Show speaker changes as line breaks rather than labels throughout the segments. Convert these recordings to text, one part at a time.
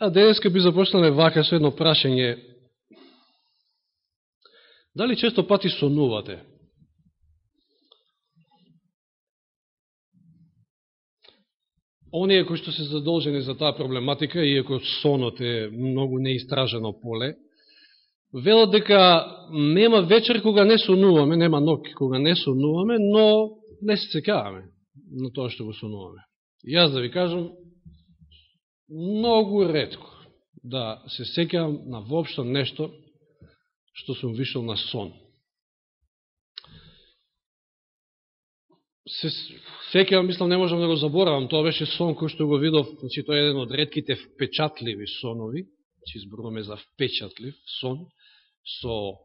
А денеска би започнале вака со едно прашање. Дали често пати сонувате? Оние кои што се задолжени за таа проблематика, иако сонот е многу неистражено поле, велат дека нема вечер кога не сонуваме, нема ноќ кога не сонуваме, но не се секаваме на тоа што го сонуваме. Јас да ви кажам, многу редко да се секавам на воопшто нешто што сум вишел на сон. Се секавам, мислам, не можам да го заборавам, тоа беше сон кој што го видов, значи тоа е еден од редките впечатливи сонови, значи зборуваме за впечатлив сон, со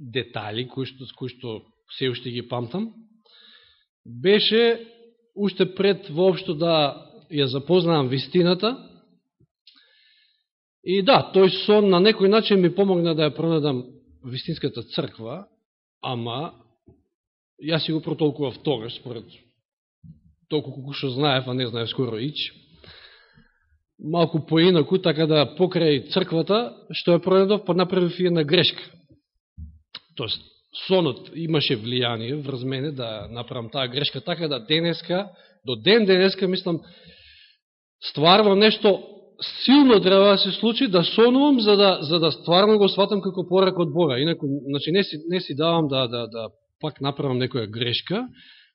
детали кои што, кои што се уште ги памтам, беше уште пред воопшто да ја запознавам вистината, И да, тој сон на некој начин ми помогна да ја пронадам вистинската црква, ама јас си го протолкував тогаш, според толку колку што знаев, а не знаев скоро ич. Малку поинаку, така да покрај црквата, што ја пронадав, па направив една грешка. Тоест, сонот имаше влијание врз мене да направам таа грешка, така да денеска, до ден денеска, мислам, стварвам нешто силно треба да се случи да сонувам за да, за да стварно го сватам како порак од Бога. Инако, значи, не си, не си давам да, да, да пак направам некоја грешка.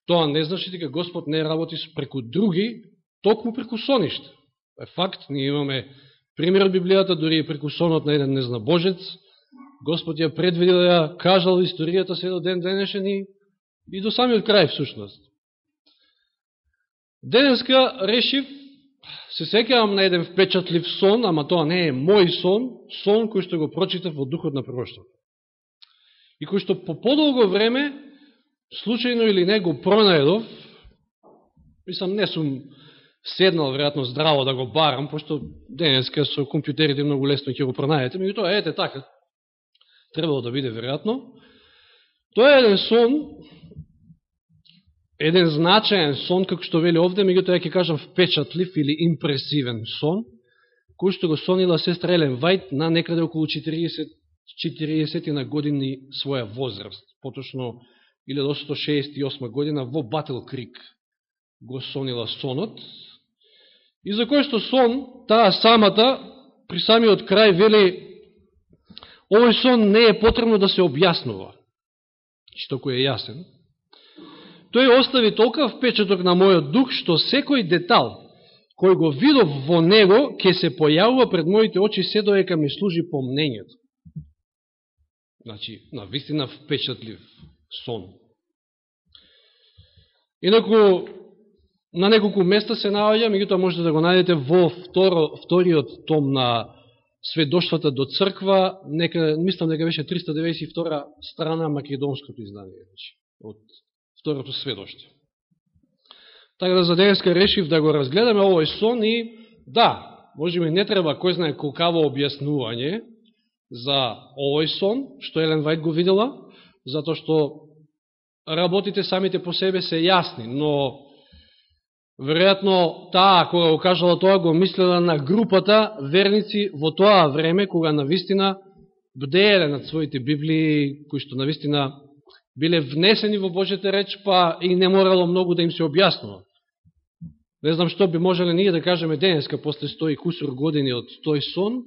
Тоа не значи дека Господ не работи преку други, токму преку соништа. Е факт, ние имаме пример од Библијата, дори и преку сонот на еден незнабожец. Господ ја предвидил да ја кажал историјата се до ден денешен и, и до самиот крај всушност. Денеска решив се секавам на еден впечатлив сон, ама тоа не е мој сон, сон кој што го прочитав во духот на пророштвото. И кој што по подолго време, случајно или не, го пронаедов, мислам, не сум седнал, веројатно, здраво да го барам, пошто денеска со компјутерите многу лесно ќе го пронаедете, меѓу тоа, ете така, требало да биде, веројатно. Тоа е еден сон, еден значаен сон, како што вели овде, меѓуто ја ќе кажам впечатлив или импресивен сон, кој што го сонила сестра Елен Вајт на некаде околу 40, 40 на години своја возраст, поточно 1868 година во Бател Крик го сонила сонот, и за кој што сон, таа самата, при самиот крај, вели, овој сон не е потребно да се објаснува, што кој е јасен, Тој остави толкав впечаток на мојот дух, што секој детал кој го видов во него, ќе се појавува пред моите очи се доека ми служи помнењето. Значи, на вистина впечатлив сон. Инако, на неколку места се наоѓа, меѓутоа можете да го најдете во второ, вториот том на сведоштвата до црква, нека, мислам дека беше 392 страна македонското издание, значи, од второто сведоштво. Така да за денеска решив да го разгледаме овој сон и да, може би не треба кој знае колкаво објаснување за овој сон, што Елен Вајд го видела, затоа што работите самите по себе се јасни, но веројатно таа, кога го кажала тоа, го мислела на групата верници во тоа време, кога на вистина бдееле над своите Библии, кои што на вистина биле внесени во Божјата реч, па и не морало многу да им се објаснува. Не знам што би можеле ние да кажеме денеска, после 100 и кусор години од тој сон,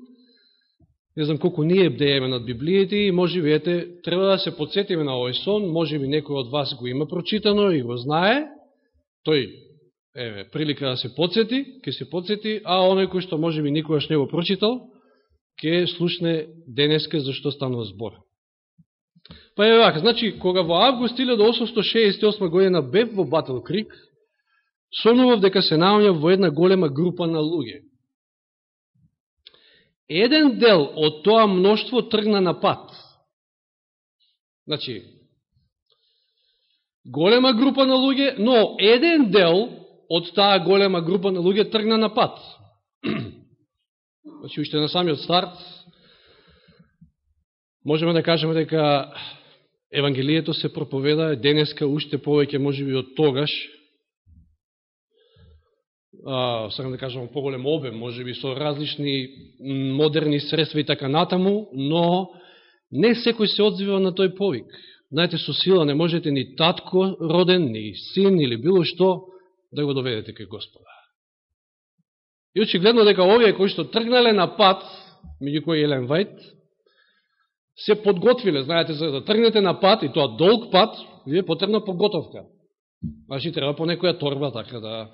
не знам колку ние бдееме над Библијите и може би, ете, треба да се подсетиме на овој сон, може би некој од вас го има прочитано и го знае, тој, еве, прилика да се подсети, ќе се подсети, а оној кој што може би никогаш не го прочитал, ќе слушне денеска зашто станува збор. Па е вака, значи, кога во август 1868 година бев во Батл Крик, сонував дека се наоѓа во една голема група на луѓе. Еден дел од тоа мноштво тргна на пат. Значи, голема група на луѓе, но еден дел од таа голема група на луѓе тргна на пат. Значи, уште на самиот старт, можеме да кажеме дека Евангелието се проповеда денеска уште повеќе можеби од тогаш. а, сакам да кажам, поголем обем, може би со различни модерни средства и така натаму, но не секој се одзива на тој повик. Знаете, со сила не можете ни татко роден, ни син или било што да го доведете кај Господа. И очигледно дека овие кои што тргнале на пат, меѓу кои Елен Вајт, се подготвиле, знаете, за да тргнете на пат, и тоа долг пат, е потребна подготовка. Значи, треба по некоја торба, така да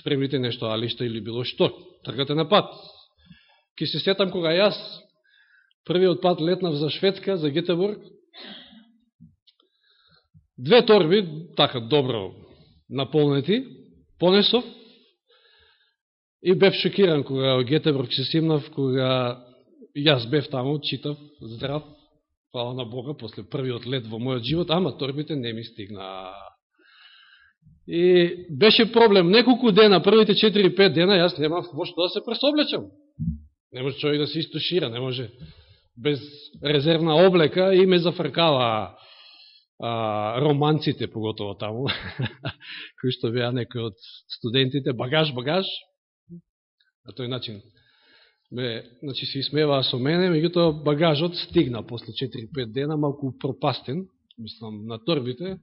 спремите нешто, алишта или било што. Тргате на пат. Ке се сетам кога јас првиот пат летнав за Шведска, за Гетебург, две торби, така добро наполнети, понесов и бев шокиран кога Гетеборг Гетебург се симнав, кога јас бев таму, читав, здрав, Хвала на Бога, после првиот лет во мојот живот, ама торбите не ми стигна. И беше проблем. Неколку дена, првите 4-5 дена, јас немав во што да се пресоблечам. Не може човек да се истушира, не може без резервна облека и ме зафркава а, романците, поготово таму, кои што беа некои од студентите, багаж, багаж, на тој начин ме, значи, се исмеваа со мене, меѓутоа багажот стигна после 4-5 дена, малку пропастен, мислам, на торбите,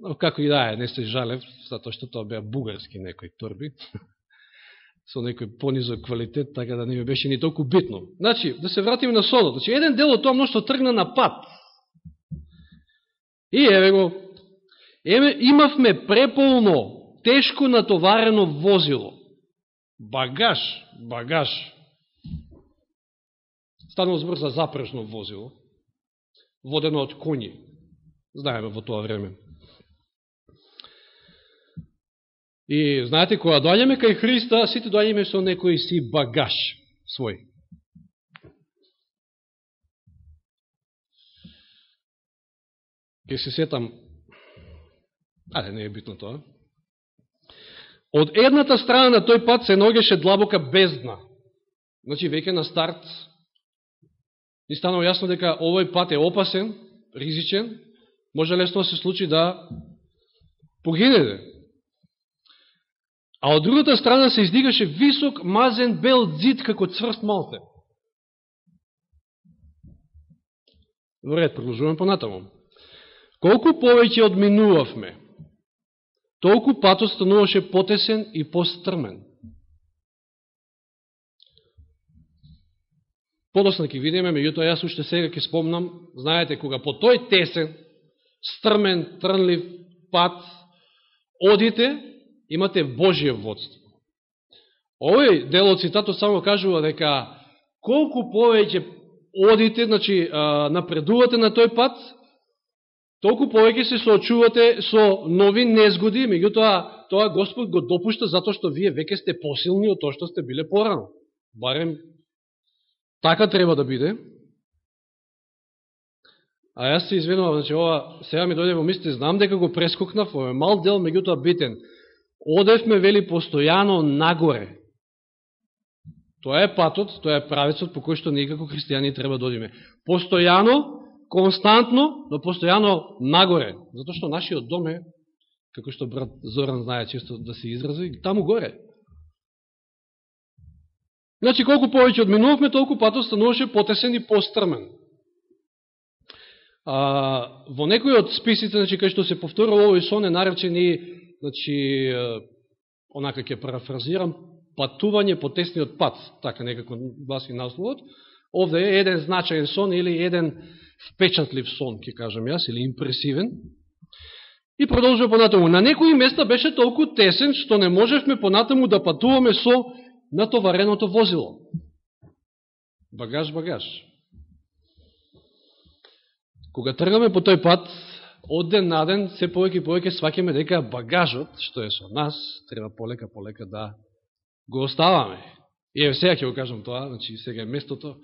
но како и да е, не се жалев, затоа што тоа беа бугарски некои торби, со некој понизок квалитет, така да не ми беше ни толку битно. Значи, да се вратиме на содот. Значи, еден дел од тоа мношто тргна на пат. И еве го, еве, имавме преполно, тешко натоварено возило. Багаж, багаж, Станал збор за запрежно возило, водено од коњи. Знаеме во тоа време. И знаете, кога доаѓаме кај Христа, сите доаѓаме со некој си багаж свој. Ке се сетам, аде, не е битно тоа. Од едната страна на тој пат се ногеше длабока бездна. Значи, веќе на старт ни станало јасно дека овој пат е опасен, ризичен, може лесно да се случи да погинете. А од другата страна се издигаше висок, мазен, бел дзид како цврст малте. Во ред, продолжуваме понатаму. Колку повеќе одминувавме, толку патот стануваше потесен и пострмен. Подосна ќе видиме, меѓутоа јас уште сега ќе спомнам, знаете, кога по тој тесен, стрмен, трнлив пат одите, имате Божие водство. Овој дел од цитатот само кажува дека колку повеќе одите, значи напредувате на тој пат, толку повеќе се соочувате со нови незгоди, меѓутоа тоа Господ го допушта затоа што вие веќе сте посилни од тоа што сте биле порано. Барем Така треба да биде. А јас се извинувам, значи ова сега ми дојде во мисли, знам дека го прескокнав, ова е мал дел, меѓутоа битен. Одевме, вели, постојано нагоре. Тоа е патот, тоа е правецот по кој што ние како христијани треба да одиме. Постојано, константно, но постојано нагоре. Затоа што нашиот дом е, како што брат Зоран знае често да се изрази, таму горе. Значи, колку повеќе одминувавме, толку патот стануваше потесен и пострмен. А, во некои од списите, значи, кај што се повторува овој сон е наречени, значи, онака ќе парафразирам, патување по тесниот пат, така некако гласи насловот. Овде е еден значаен сон или еден впечатлив сон, ќе кажам јас, или импресивен. И продолжува понатаму. На некои места беше толку тесен, што не можевме понатаму да патуваме со натовареното возило. Багаж, багаж. Кога тргаме по тој пат, од ден на ден, се повеќе и повеќе свакеме дека багажот, што е со нас, треба полека, полека да го оставаме. И е, сега ќе го кажам тоа, значи сега е местото.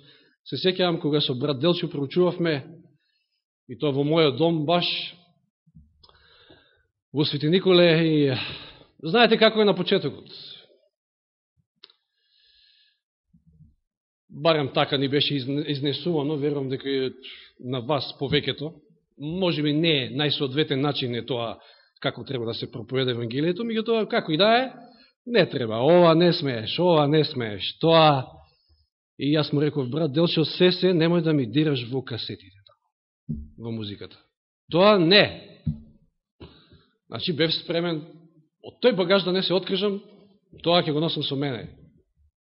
Се секјавам кога со брат Делчо проучувавме, и тоа во мојот дом баш, во Свети Николе, и знаете како е на почетокот. Барем така ни беше изнесувано, верувам дека на вас повеќето, може би не најсоодветен начин е тоа како треба да се проповеда Евангелието, тоа како и да е, Не треба, ова не смееш, ова не смееш, тоа... И јас му реков, брат Делчо, се се, немој да ми дираш во касетите, во музиката. Тоа не. Значи, бев спремен, од тој багаж да не се откажам, тоа ќе го носам со мене.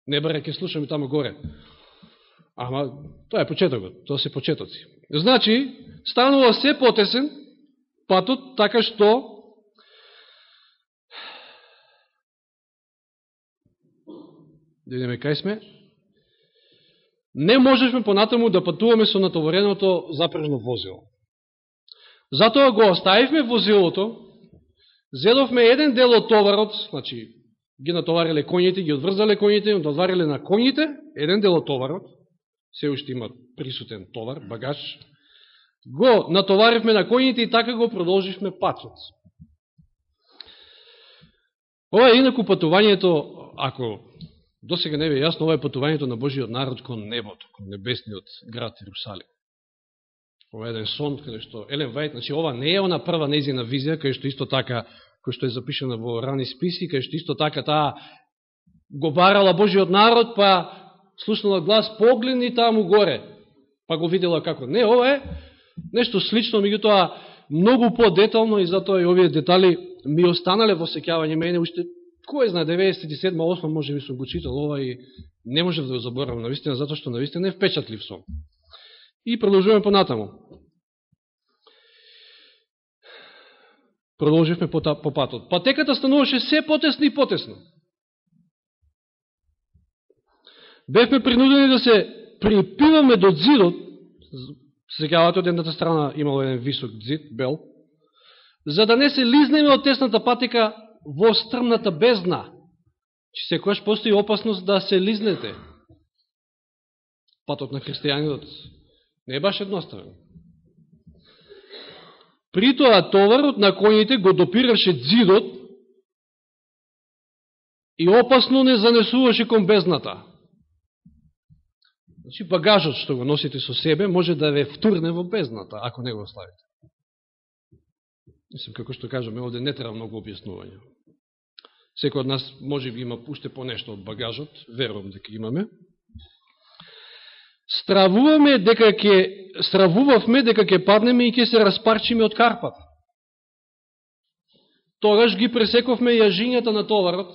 Не баре ќе слушаме таму тамо горе. Ама, тоа е почетокот, тоа се почетоци. Значи, станува се потесен патот, така што да видиме кај сме, не можешме понатаму да патуваме со натовореното запрежно возило. Затоа го оставивме возилото, зедовме еден дел од товарот, значи ги натовариле конјите, ги одврзале коњите, одвариле на конјите, еден дел од товарот, се уште има присутен товар, багаж, го натоваривме на конјите и така го продолживме патот. Ова е инаку патувањето, ако до сега не ви јасно, ова е патувањето на Божиот народ кон небото, кон небесниот град Иерусалим. Ова е еден сон, каде што Елен Вајт, значи ова не е она прва незина визија, каде што исто така, кој што е запишена во рани списи, кај што исто така таа го барала Божиот народ, па слушнала глас, погледни таму горе, па го видела како. Не, ова е нешто слично, меѓутоа многу по-детално и затоа и овие детали ми останале во сеќавање мене уште Кој знае, 97-8 може би сум го читал ова и не може да го заборавам на вистина, затоа што на вистина е впечатлив сум. И продолжуваме понатаму. Продолживме по, по патот. Патеката стануваше се потесна и потесно. Бевме принудени да се припиваме до дзидот, сегавате од едната страна имало еден висок дзид, бел, за да не се лизнеме од тесната патека во стрмната бездна, че секојаш постои опасност да се лизнете. Патот на христијанинот не е баш едноставен. При тоа товарот на коњите го допираше дзидот и опасно не занесуваше кон безната. Значи багажот што го носите со себе може да ве втурне во безната, ако не го оставите. Мислам, како што кажаме, овде не треба многу објаснување. Секој од нас може би има уште по нешто од багажот, верувам дека имаме. Стравуваме дека ќе стравувавме дека ќе паднеме и ќе се распарчиме од карпата. Тогаш ги пресековме јажињата на товарот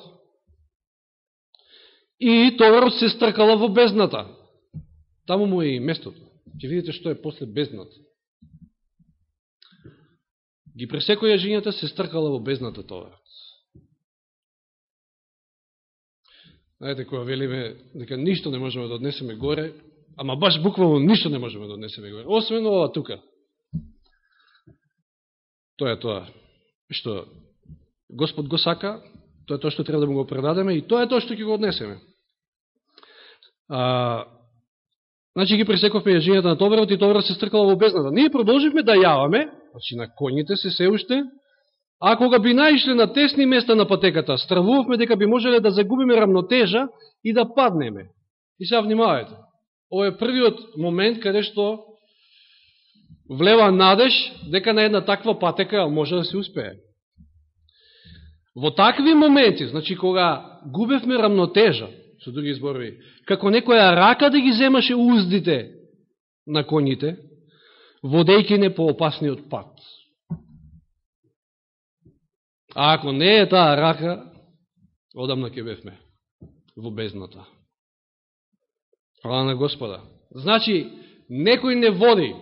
и товарот се стркала во бездната. Таму му е и местото. Ќе видите што е после бездната. Ги пресекоја јажињата, се стркала во бездната товарот. Знаете, кога велиме дека ништо не можеме да однесеме горе, ама баш буквално ништо не можеме да однесеме горе, освен ова тука. Тоа е тоа што Господ го сака, тоа е тоа што треба да му го предадеме и тоа е тоа што ќе го однесеме. А, значи ги пресековме јажињата на товарот и товарот се стркала во бездната. Ние продолживме да јаваме, значи на конјите се се уште, А кога би наишле на тесни места на патеката, стравувавме дека би можеле да загубиме рамнотежа и да паднеме. И сега внимавајте. Ово е првиот момент каде што влева надеж дека на една таква патека може да се успее. Во такви моменти, значи кога губевме рамнотежа, со други зборови, како некоја рака да ги земаше уздите на коњите, водејки не по опасниот пат. А ако не е таа рака, одамна ќе бевме во бездната. Хвала на Господа. Значи, некој не води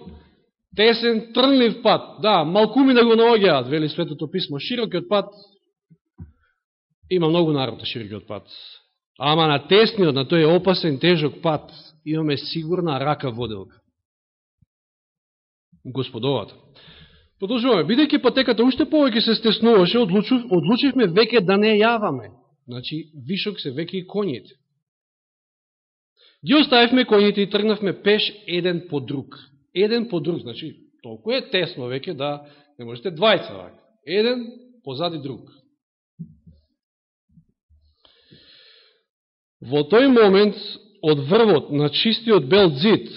тесен, трнлив пат. Да, малкуми да го наоѓаат, вели Светото писмо. Широкиот пат, има многу народ на широкиот пат. Ама на тесниот, на тој опасен, тежок пат, имаме сигурна рака воделка. Господовата. Продолжуваме. Бидејќи патеката уште повеќе се стеснуваше, одлучив, одлучивме веќе да не јаваме. Значи, вишок се веќе и конјите. Ги оставивме коњите и тргнавме пеш еден по друг. Еден по друг, значи, толку е тесно веќе да не можете двајца вака. Еден позади друг. Во тој момент, од врвот на чистиот бел дзид,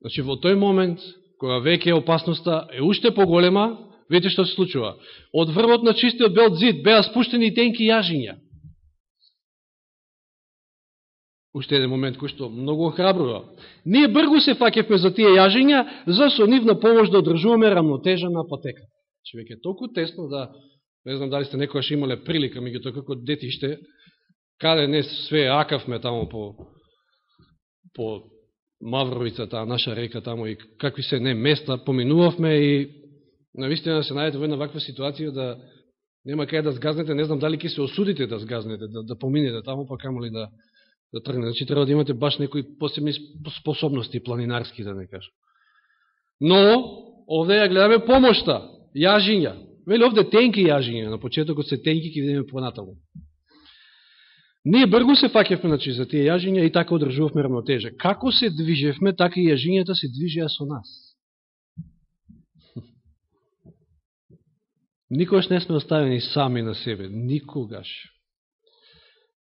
значи во тој момент, кога веќе опасноста е уште поголема, видите што се случува. Од врвот на чистиот бел зид беа спуштени и тенки јажиња. Уште еден момент кој што многу охрабрува. Ние бргу се факевме за тие јажиња, за со нивна помош да одржуваме рамнотежа на патека. Че значи, веќе толку тесно да, не знам дали сте некојаш имале прилика, тоа како детиште, каде не све акавме тамо по, по Мавровица, таа наша река тамо и какви се не места, поминувавме и наистина се најдете во една ваква ситуација да нема кај да сгазнете, не знам дали ќе се осудите да сгазнете, да, да поминете тамо, па камо ли да, да тргне. Значи треба да имате баш некои посебни способности планинарски, да не кажам. Но, овде ја гледаме помошта, јажиња. Вели овде тенки јажиња, на почетокот се тенки, ќе видиме понатаму. Ние бргу се факевме значи, за тие јажиња и така одржувавме равнотежа. Како се движевме, така и јажињата се движеа со нас. Никогаш не сме оставени сами на себе. Никогаш.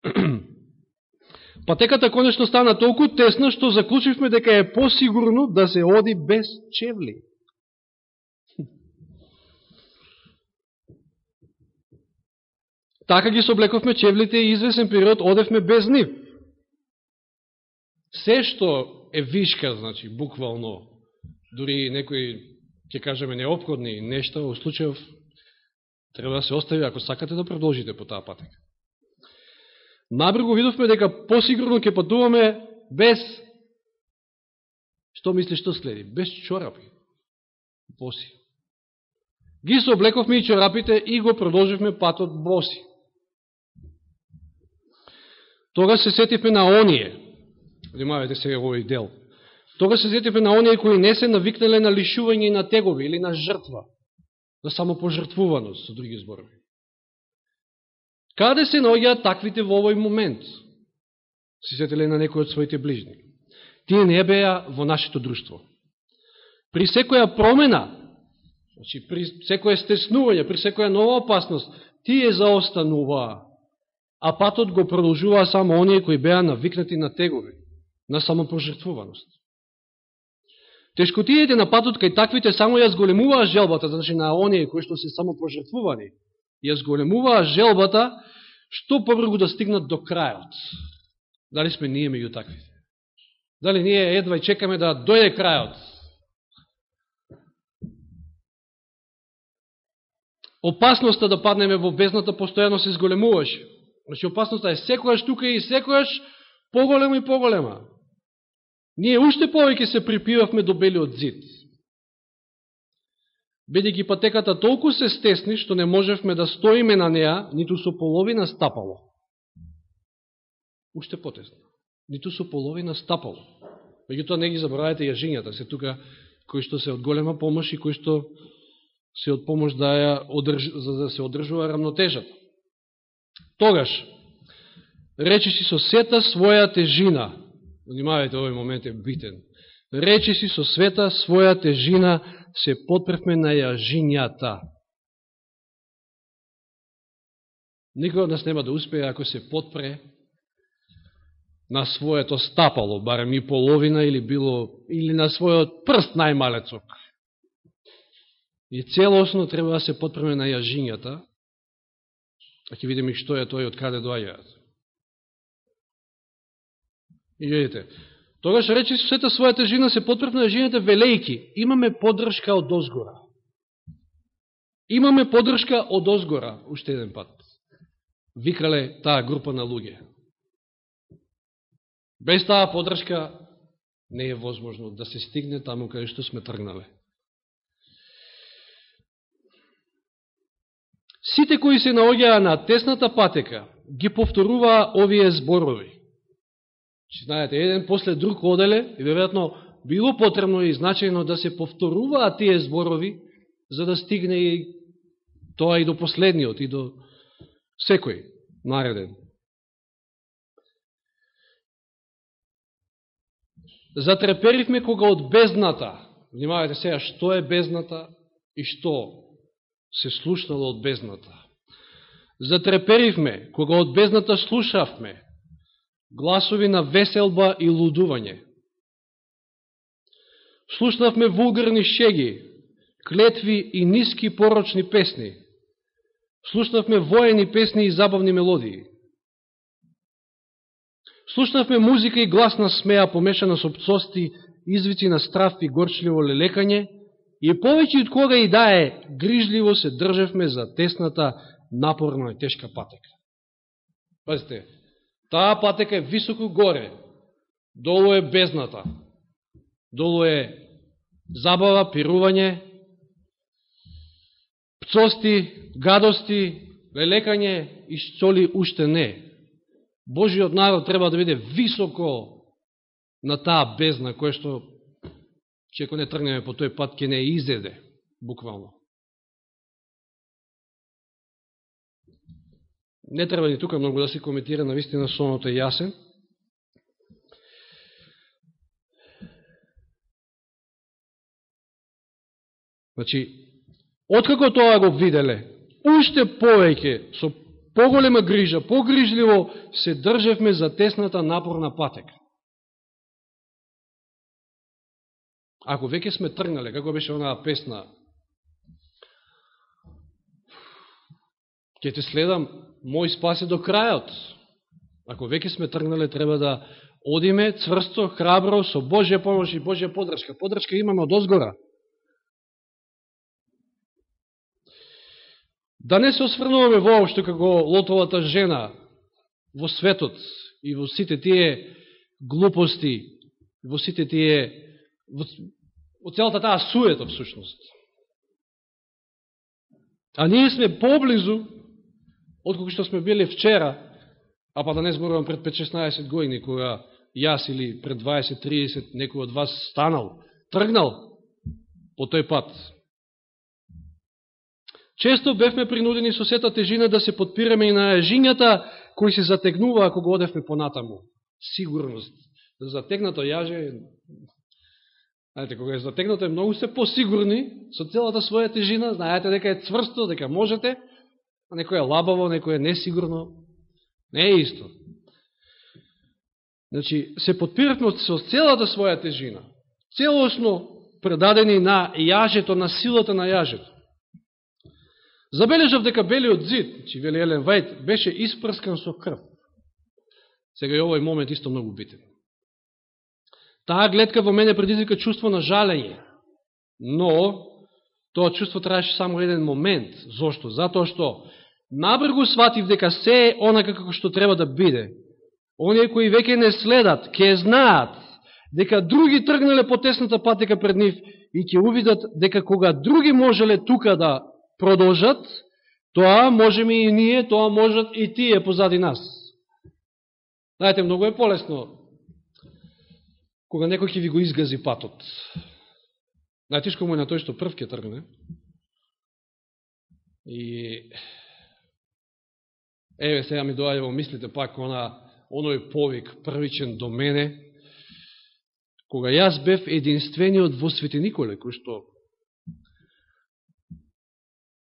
Патеката конечно стана толку тесна, што заклучивме дека е посигурно да се оди без чевли. Така ги соблековме чевлите и извесен период одевме без нив. Се што е вишка, значи, буквално, дури некои, ќе кажеме, необходни нешта, во случајов треба да се остави, ако сакате да продолжите по таа патека. Набрегу видовме дека посигурно ќе патуваме без, што мислиш што следи, без чорапи. Боси. Ги се облековме и чорапите и го продолживме патот боси. Тога се сетивме на оние, Внимавайте сега овој дел, тога се сетивме на оние кои не се навикнале на лишување и на тегови или на жртва, на самопожртвуваност, со други зборови. Каде се наоѓаат таквите во овој момент? Се сетеле на некој од своите ближни. Тие не беа во нашето друштво. При секоја промена, значи при секоја стеснување, при секоја нова опасност, тие заостануваа а патот го продолжуваа само оние кои беа навикнати на тегови, на самопожртвуваност. Тешкотиите на патот кај таквите само ја зголемуваа желбата, значи на оние кои што се самопожртвувани, ја зголемуваа желбата што побргу да стигнат до крајот. Дали сме ние меѓу таквите? Дали ние едва и чекаме да дојде крајот? Опасноста да паднеме во безната постојано се зголемуваше. Значи, опасноста е секојаш тука и секојаш поголема и поголема. Ние уште повеќе се припивавме до белиот зид. Бидејќи патеката толку се стесни, што не можевме да стоиме на неа, ниту со половина стапало. Уште потесно. Ниту со половина стапало. Меѓутоа не ги забравајте јажињата, се тука кои што се од голема помош и кои што се од помош да ја одрж... за да се одржува рамнотежата. Тогаш, речиси со сета своја тежина, внимавајте, овој момент е битен, речи си со света своја тежина, се подпревме на јажињата. Никој од нас нема да успее ако се подпре на своето стапало, барем и половина или било или на својот прст најмалецок. И целосно треба да се подпреме на јажињата, А ќе видиме што е тој, од каде доаѓаат. И видите, тогаш рече сета својата жена се потпрепна на жените велејки. Имаме подршка од озгора. Имаме подршка од озгора, уште еден пат. Викале таа група на луѓе. Без таа подршка не е возможно да се стигне таму каде што сме тргнале. Сите кои се наоѓаа на тесната патека, ги повторуваа овие зборови. Че, знаете, еден после друг оделе, и веројатно било потребно и значајно да се повторуваат тие зборови, за да стигне и тоа и до последниот, и до секој нареден. Затреперивме кога од бездната, внимавајте сега што е бездната и што се слушнало од бездната. Затреперивме, кога од бездната слушавме гласови на веселба и лудување. Слушнавме вулгарни шеги, клетви и ниски порочни песни. Слушнавме воени песни и забавни мелодии. Слушнавме музика и гласна смеја помешана со пцости, извици на страф и горчливо лелекање, и повеќе од кога и да е, грижливо се држевме за тесната, напорна и тешка патека. Пазите, таа патека е високо горе, долу е безната, долу е забава, пирување, пцости, гадости, лелекање и соли уште не. Божиот народ треба да биде високо на таа бездна, која што, че ако не тргнеме по тој пат, ќе не изеде, буквално. Не треба ни тука многу да се коментира, на вистина сонот е јасен. Значи, откако тоа го виделе, уште повеќе, со поголема грижа, погрижливо се држевме за тесната напорна патека. Ако веќе сме тргнале, како беше онаа песна, ќе те следам, мој спасе до крајот. Ако веќе сме тргнале, треба да одиме цврсто, храбро, со Божја помош и Божја подршка. Подршка имаме од озгора. Да не се осврнуваме воопшто како лотовата жена во светот и во сите тие глупости, во сите тие, во, во целата таа суета всушност. А ние сме поблизу, отколку што сме били вчера, а па да не зборувам пред 5-16 години, кога јас или пред 20-30 некој од вас станал, тргнал по тој пат, Често бевме принудени со сета тежина да се подпираме и на жињата кои се затегнува ако го одевме понатаму. Сигурност. Затегнато јаже, знаете, кога е затегнато е многу се посигурни со целата своја тежина, знаете дека е цврсто, дека можете, некој е лабаво, некој е несигурно. Не е исто. Значи, се подпиравме со целата своја тежина, целосно предадени на јажето, на силата на јажето. Забележав дека белиот зид, че вели Елен Вајт, беше испрскан со крв. Сега и овој момент исто многу битен. Таа гледка во мене предизвика чувство на жалење, но тоа чувство траеше само еден момент. Зошто? Затоа што набргу сватив дека се е онака како што треба да биде. Оние кои веќе не следат, ке знаат дека други тргнале по тесната патека пред нив и ќе увидат дека кога други можеле тука да продолжат, тоа можеме и ние, тоа можат и тие позади нас. Знаете, многу е полесно кога некој ќе ви го изгази патот. Најтишко му е на тој што прв ќе тргне. И еве сега ми доаѓа во мислите пак она оној повик првичен до мене, кога јас бев единствениот во Свети Николе, кој што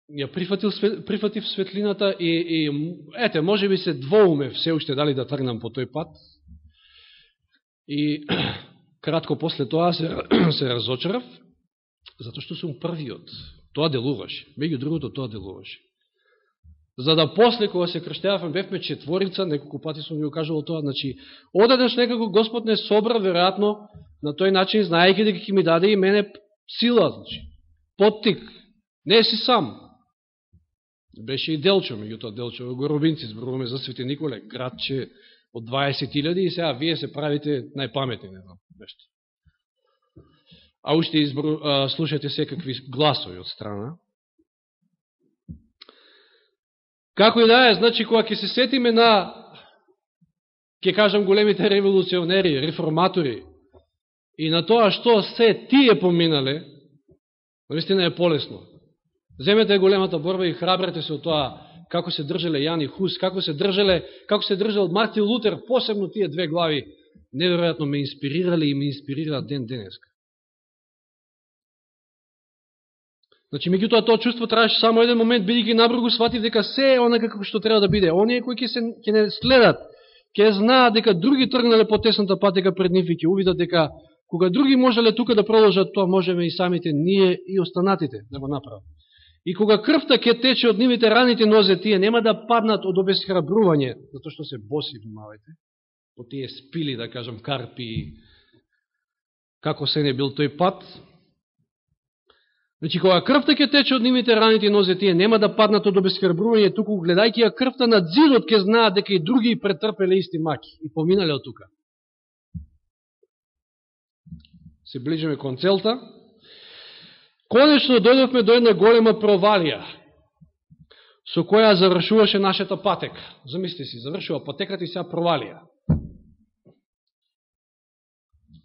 ја прифатил, прифатив светлината и, и ете, може би се двоуме все уште дали да тргнам по тој пат. И кратко после тоа се, се разочарав, затоа што сум првиот. Тоа делуваше. Меѓу другото, тоа делуваше. За да после, кога се крштевавме, бевме четворица, неколку пати сум ви кажувал тоа, значи, одеднаш некако Господ не собра, веројатно, на тој начин, знаејќи дека ќе ми даде и мене сила, значи, поттик. Не си сам. Беше и Делчо, меѓутоа Делчо во Робинци, зборуваме за Свети Николе, градче од 20.000 и сега вие се правите најпаметни, не знам, нешто. А уште избру, а, слушате секакви гласови од страна. Како и да е, значи, кога ќе се сетиме на, ќе кажам, големите револуционери, реформатори, и на тоа што се тие поминале, наистина е полесно. Земете големата борба и храбрете се од тоа како се држале Јани Хус, како се држале, како се држал Мартин Лутер, посебно тие две глави, неверојатно ме инспирирале и ме инспирираат ден денеска. Значи, меѓутоа, тоа чувство траеше само еден момент, бидејќи набругу сватив дека се е онака како што треба да биде. Оние кои ќе се ќе не следат, ќе знаат дека други тргнале по тесната патека пред нив и ќе увидат дека кога други можеле тука да продолжат, тоа можеме и самите ние и останатите да го направат. И кога крвта ќе тече од нивите раните нозе, тие нема да паднат од обесхрабрување, затоа што се боси, внимавајте, по тие спили, да кажам, карпи, како се не бил тој пат. Значи, кога крвта ќе тече од нивните раните и нозе, тие нема да паднат од обескрбрување, туку гледајќи ја крвта на дзидот, ќе знаат дека и други претрпеле исти маки и поминале од тука. Се ближиме кон целта. Конечно дојдовме до една голема провалија, со која завршуваше нашата патека. Замисли си, завршува патеката и сега провалија.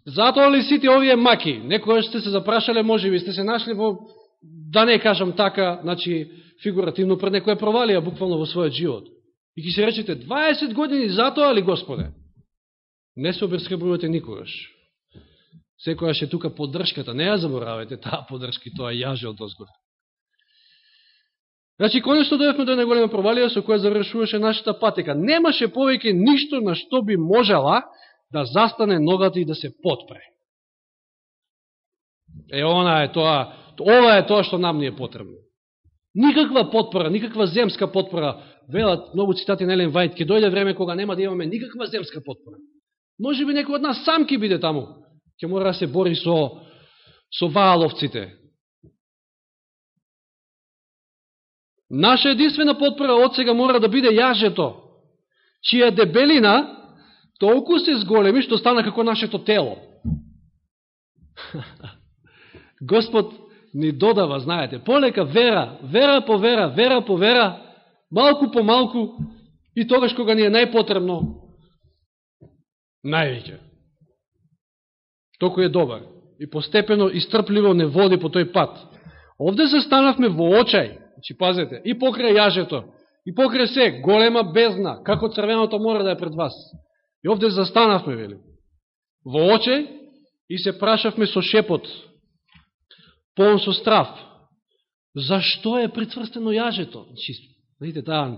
Затоа ли сите овие маки? Некоја сте се запрашале, може би сте се нашли во, да не кажам така, значи, фигуративно пред некоја провалија, буквално во својот живот. И ки се речете, 20 години затоа ли, Господе? Не се обескребувате никогаш. Секојаш е тука поддршката, не ја заборавете таа поддршка и тоа јаже од озгор. Значи, конечно дојавме до една голема провалија со која завршуваше нашата патека. Немаше повеќе ништо на што би можела да застане ногата и да се потпре. Е, она е тоа, ова е тоа што нам не е потребно. Никаква потпора, никаква земска потпора, велат многу цитати на Елен Вајд, ќе дојде време кога нема да имаме никаква земска потпора. Може би некој од нас сам ќе биде таму, ќе мора да се бори со, со вааловците. Наша единствена потпора од сега мора да биде јажето, чија дебелина толку се зголеми што стана како нашето тело. Господ ни додава, знаете, полека вера, вера по вера, вера по вера, малку по малку, и тогаш кога ни е најпотребно, највеќе. Толку е добар. И постепено и стрпливо не води по тој пат. Овде се станавме во очај, значи пазете, и покрај јажето, и покрај се, голема бездна, како црвеното мора да е пред вас. И овде застанавме, вели, во оче и се прашавме со шепот, полн со страв. Зашто е прицврстено јажето? Значи, видите, таа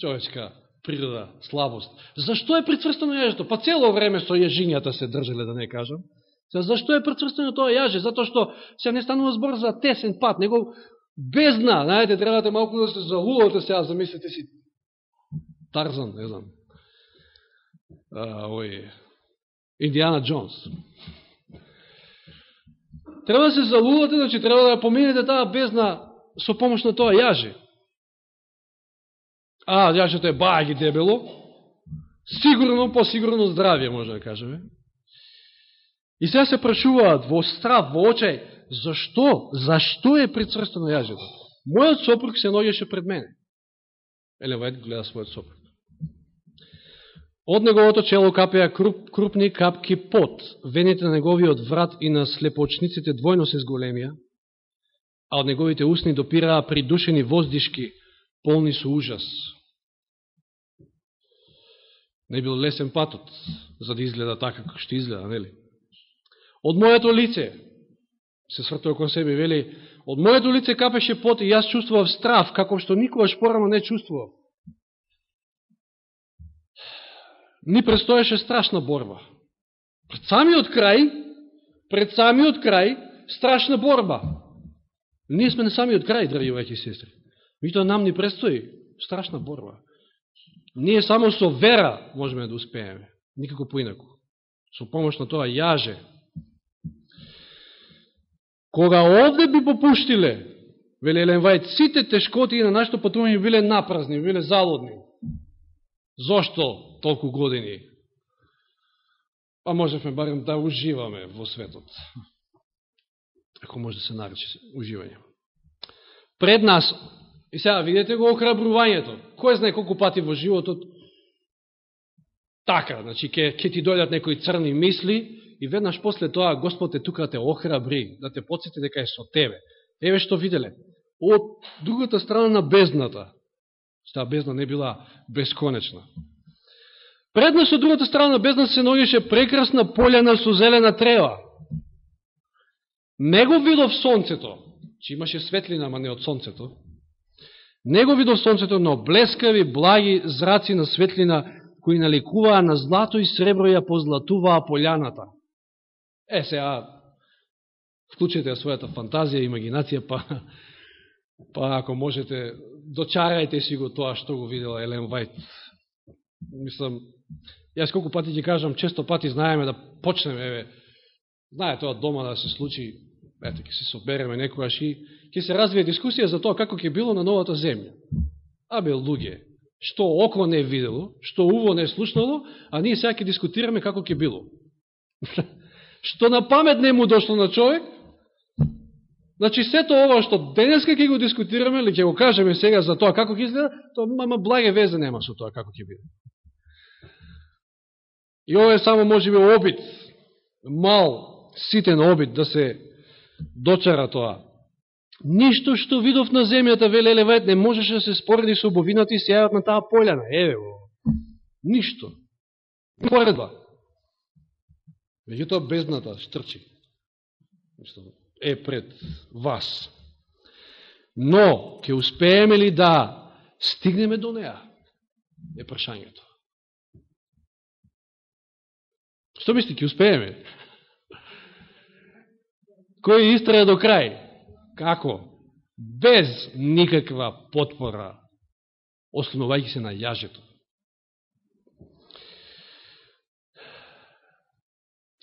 човечка природа, слабост. Зашто е прицврстено јажето? Па цело време со јажињата се држале, да не кажам. Зашто е прицврстено тоа јаже? Зато што се не станува збор за тесен пат, него бездна, знаете, требате малку да се залувате сега, замислите си Тарзан, не знам, ој, Индиана Джонс. Треба да се залувате, значи треба да поминете таа бездна со помош на тоа јаже. А, јажето е баги дебело, сигурно, посигурно здравје, може да кажеме. И сега се прашуваат во страв, во очај, зашто, зашто е прицрстено јажето? Мојот сопруг се ногеше пред мене. Елевајд гледа својот сопруг. Од неговото чело капеа круп, крупни капки пот, вените на неговиот врат и на слепочниците двојно се зголемија, а од неговите усни допираа придушени воздишки, полни со ужас. Не бил лесен патот, за да изгледа така како што изгледа, нели? Од моето лице, се свртува кон себе, вели, од моето лице капеше пот и јас чувствував страв, како што никогаш порано не чувствував. Ни престоеше страшна борба. Пред самиот крај, пред самиот крај, страшна борба. Ние сме на самиот крај, драги вајки сестри. Мито нам ни престои страшна борба. Ние само со вера можеме да успееме. Никако поинако. Со помош на тоа јаже. Кога овде би попуштиле, вели Елен Вајд, сите тешкоти на нашето патување биле напразни, биле залудни. Зошто толку години? А можевме барем да уживаме во светот. Ако може да се нарече уживање. Пред нас, и сега видите го охрабрувањето. Кој знае колку пати во животот така, значи ке, ке ти дојдат некои црни мисли и веднаш после тоа Господ е тука да те охрабри, да те подсети дека е со тебе. Еве што виделе. Од другата страна на бездната, Таа бездна не била бесконечна. Пред нас од другата страна на бездна се ногеше прекрасна полјана со зелена трева. Него видов сонцето, че имаше светлина, ама не од сонцето. Него видов сонцето, но блескави, благи зраци на светлина, кои наликуваа на злато и сребро ја позлатуваа полјаната. Е, сега, вклучете својата фантазија, имагинација, па Па ако можете, дочарајте си го тоа што го видела Елен Вајт. Мислам, Јас колку пати ќе кажам, често пати знаеме да почнеме, еве, знае тоа дома да се случи, ете, ќе се собереме некојаш и ќе се развие дискусија за тоа како ќе било на новата земја. Абе, луѓе, што око не видело, што уво не слушнало, а ние сега ќе дискутираме како ќе било. што на памет не му дошло на човек, Значи, сето ова што денеска ќе го дискутираме, или ќе го кажеме сега за тоа како ќе изгледа, тоа мама благе везе нема со тоа како ќе биде. И ова е само може би обид, мал, ситен обид да се дочара тоа. Ништо што видов на земјата, веле левет не можеше да се спореди со обовината и сејават на таа пољана. Еве го. Ништо. Поредба. Меѓутоа бездната штрчи е пред вас. Но, ќе успееме ли да стигнеме до неа? Е прашањето. Што мисли, ќе успееме? Кој истраја до крај? Како? Без никаква потпора, основајќи се на јажето.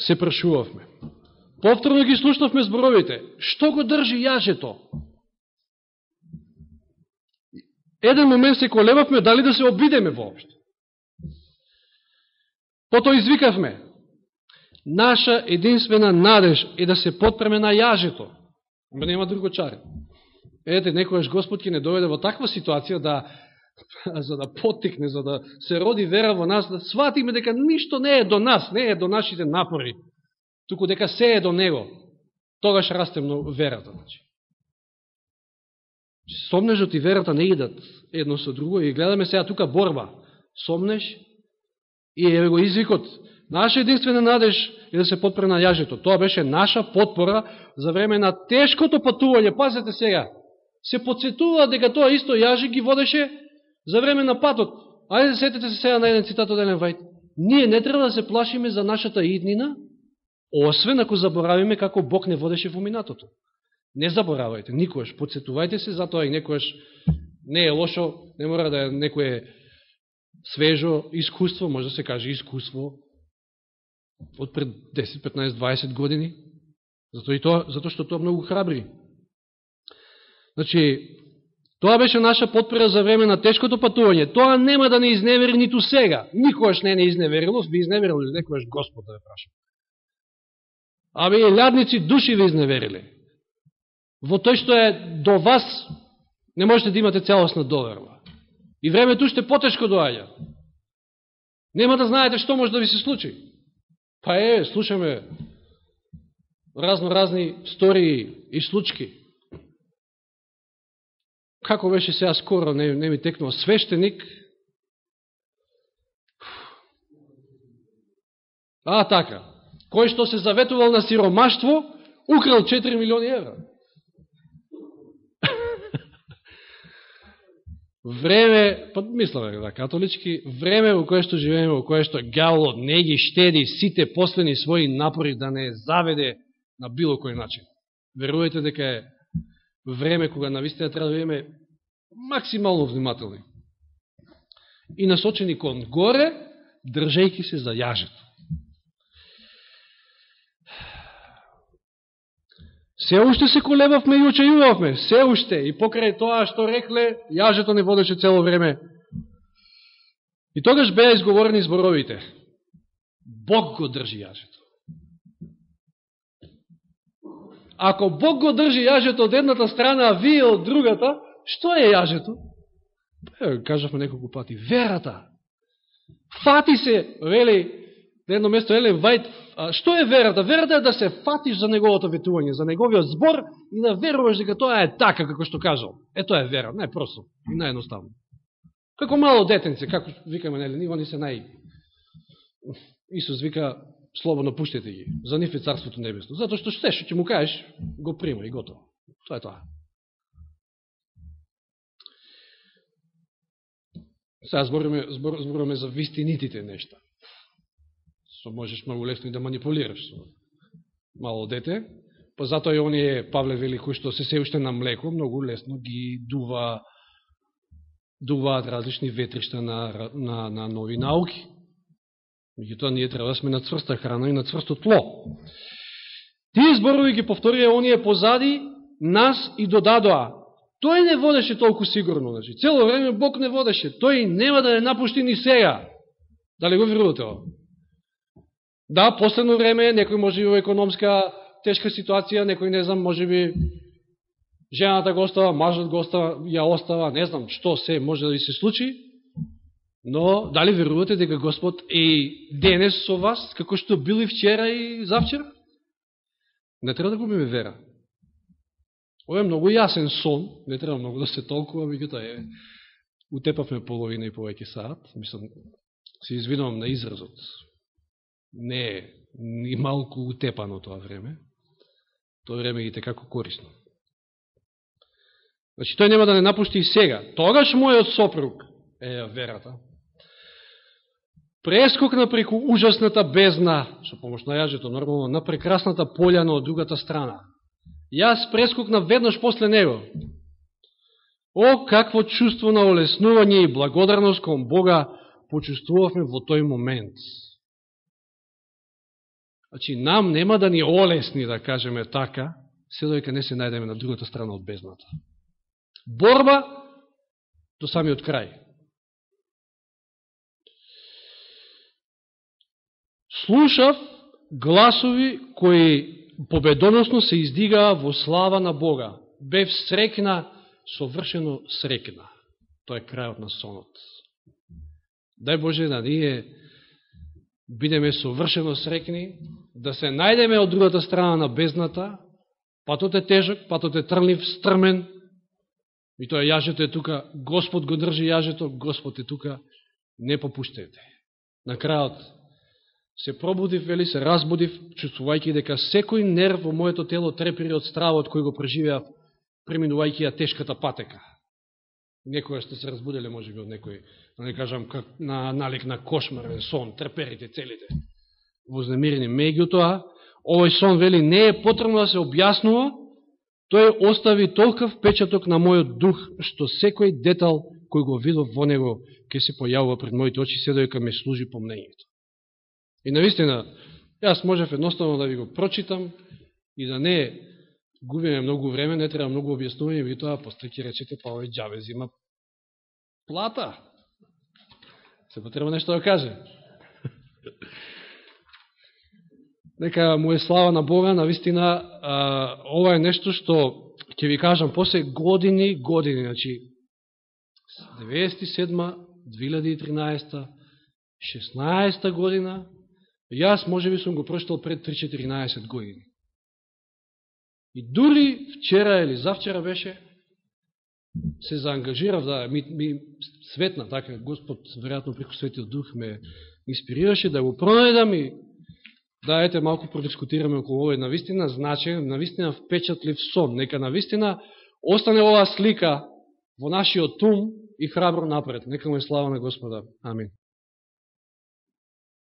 Се прашувавме. Повторно ги слушнавме зборовите. Што го држи јажето? Еден момент се колебавме дали да се обидеме воопшто. Потоа извикавме. Наша единствена надеж е да се подпреме на јажето. Ама нема друго чаре. Ете, некојаш Господ ќе не доведе во таква ситуација да за да потикне, за да се роди вера во нас, да сватиме дека ништо не е до нас, не е до нашите напори, туку дека се е до него, тогаш расте верата. Значи. Сомнежот и верата не идат едно со друго и гледаме сега тука борба. Сомнеш и е го извикот. Наша единствена надеж е да се подпре на јажето. Тоа беше наша подпора за време на тешкото патување. Пазете сега, се подсетува дека тоа исто јаже ги водеше за време на патот. Ајде сетете се сега на еден цитат од Елен Вајт. Ние не треба да се плашиме за нашата иднина, Освен ако заборавиме како Бог не водеше во минатото. Не заборавајте, никојаш, подсетувајте се, затоа и некојаш не е лошо, не мора да е некое свежо искуство, може да се каже искуство од пред 10, 15, 20 години. Затоа, и тоа, затоа што тоа многу храбри. Значи, тоа беше наша подпора за време на тешкото патување. Тоа нема да не изневери ниту сега. Никогаш не не изневерило, ви изневерило некојаш Господ да ве праша. Абе лядници души ви изневериле. Во тој што е до вас, не можете да имате целосна доверба. И времето уште потешко доаѓа. Нема да знаете што може да ви се случи. Па е, слушаме разно-разни истории и случки. Како беше сега скоро, не, не ми текнува, свештеник, А, така кој што се заветувал на сиромаштво, украл 4 милиони евра. Време, па мисламе да, католички, време во кое што живееме, во кое што гјаволот не ги штеди сите последни своји напори да не заведе на било кој начин. Верувате дека е време кога навистина треба да бидеме максимално внимателни и насочени кон горе, држејки се за јажето. Се уште се колебавме и очајувавме, се уште. И покрај тоа што рекле, јажето не водеше цело време. И тогаш беа изговорени зборовите. Бог го држи јажето. Ако Бог го држи јажето од едната страна, а вие од другата, што е јажето? Бе, кажавме неколку пати. Верата. Фати се, вели, на едно место Елен Вајт, што е верата? Верата е да се фатиш за неговото ветување, за неговиот збор и да веруваш дека тоа е така, како што кажал. Е, тоа е вера, најпросто и наједноставно. Како мало детенце, како викаме, нели, нива ни се нај... Исус вика, слободно пуштете ги, за нив е Царството Небесно. Затоа што се, што ќе му кажеш, го прима и готово. Тоа е тоа. Сега збориме, збор, збориме за вистинитите нешта што можеш многу лесно и да манипулираш со мало дете, па затоа и оние Павле вели кои што се се уште на млеко, многу лесно ги дува дуваат различни ветришта на, на, на нови науки. Меѓутоа, ние треба да сме на цврста храна и на цврсто тло. Тие зборови ги повторија оние позади нас и додадоа. Тој не водеше толку сигурно. Значи, цело време Бог не водеше. Тој нема да не напушти ни сега. Дали го верувате ово? Да, последно време, некој може би во економска тешка ситуација, некој не знам, може би жената го остава, мажот го остава, ја остава, не знам што се може да ви се случи, но дали верувате дека Господ е денес со вас, како што бил и вчера и завчера? Не треба да губиме вера. Ова е многу јасен сон, не треба многу да се толкува, меѓутоа е утепавме половина и повеќе саат, мислам, се извинувам на изразот. Не е ни малку утепано тоа време. Тоа време ги како корисно. Значи, тој нема да не напушти и сега. Тогаш мојот сопруг, е верата, прескокна преку ужасната бездна, со помош на јажето, нормално, на прекрасната пољана од другата страна. Јас прескокна веднаш после него. О, какво чувство на олеснување и благодарност кон Бога почувствувавме во тој момент. Значи, нам нема да ни олесни, да кажеме така, се дојка не се најдеме на другата страна од бездната. Борба до самиот крај. Слушав гласови кои победоносно се издигаа во слава на Бога. Бев срекна, совршено срекна. Тоа е крајот на сонот. Дај Боже да ние бидеме совршено срекни, да се најдеме од другата страна на бездната, патот е тежок, патот е трнлив, стрмен, и тоа јажето е тука, Господ го држи јажето, Господ е тука, не попуштете. На крајот се пробудив, вели, се разбудив, чувствувајќи дека секој нерв во моето тело трепери од стравот кој го преживеав, преминувајќи ја тешката патека. Некоја сте се разбуделе, може би, од некој, да не кажам, как, на налик на кошмарен сон, треперите целите, вознемирени. Меѓутоа, овој сон, вели, не е потребно да се објаснува, тој остави толков печаток на мојот дух, што секој детал кој го видов во него, ќе се појавува пред моите очи, се дојка ме служи помнењето. И наистина, јас можев едноставно да ви го прочитам и да не губиме многу време, не треба многу објаснување, ви тоа после ќе речете, па овој джавез зима плата. Се потреба нешто да каже. Нека му е слава на Бога, на вистина, ова е нешто што ќе ви кажам после години, години, значи 97 2013 16 година, Јас може би сум го прочитал пред 3-14 години. И дури вчера или завчера беше, се заангажирав да ми, ми светна, така Господ, веројатно преку Светиот Дух ме инспирираше да го пронајдам и да ете малку продискутираме околу овој навистина, значи навистина впечатлив сон. Нека навистина остане оваа слика во нашиот тум и храбро напред. Нека му е слава на Господа. Амин.